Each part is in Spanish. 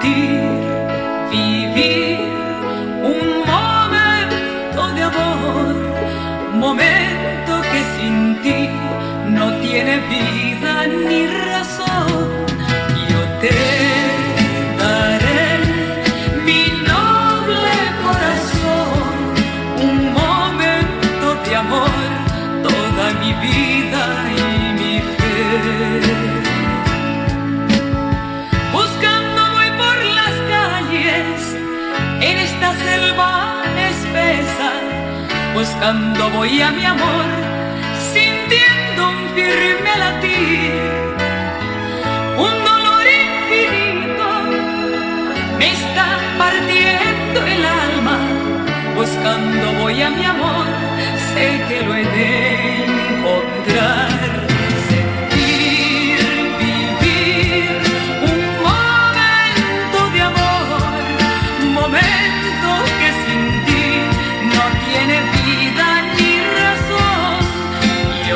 ti. Buscando voy a mi amor, sintiendo un firme latir, un dolor infinito me está partiendo el alma, buscando voy a mi amor, sé que lo he de encontrar.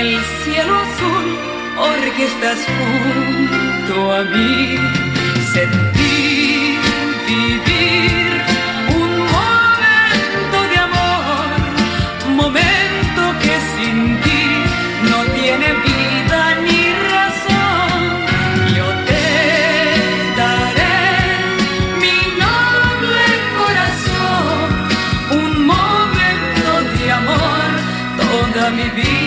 el cielo azul, orquestas junto a mí. Sentir, vivir un momento de amor, momento que sin ti no tiene vida. mi vida.